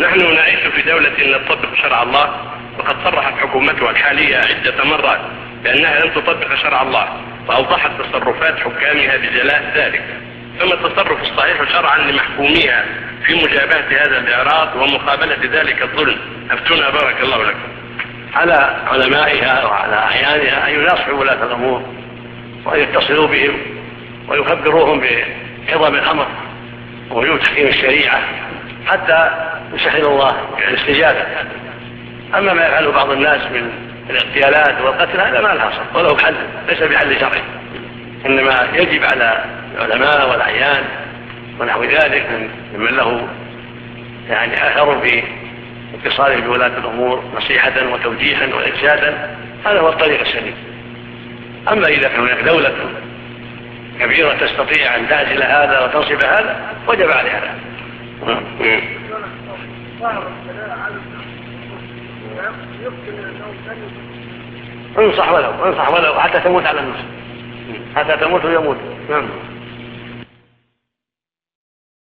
نحن نعيش في دولة نطبق شرع الله وقد صرحت حكومتها الحالية عدة مرات بأنها لن تطبق شرع الله وأوضحت تصرفات حكامها بجلاء ذلك. ثم التصرف الصحيح شرعا لمحكوميها في مجابهة هذا الإعراض ومقابلة ذلك الظلم؟ أفتونا بارك الله لكم. على علمائها وعلى أعيانها أن يناصحوا ولاة الأمور وأن يتصلوا بهم ويخبروهم بعظم الأمر ووجوب تحكيم الشريعة. حتى يسهل الله الاستجابة. أما ما يفعله بعض الناس من الاغتيالات والقتل هذا ما لها صف وله حل ليس بحل شرعي. إنما يجب على العلماء والأعيان ونحو ذلك ممن له يعني أثر في اتصاله بولاة الأمور نصيحة وتوجيها وإرشادا هذا هو الطريق السليم. أما إذا كان هناك دولة كبيرة تستطيع أن تعزل هذا وتنصب هذا وجب عليها. ذلك انصح ولو انصح ولو حتى تموت على النصح حتى تموت ويموت. نعم.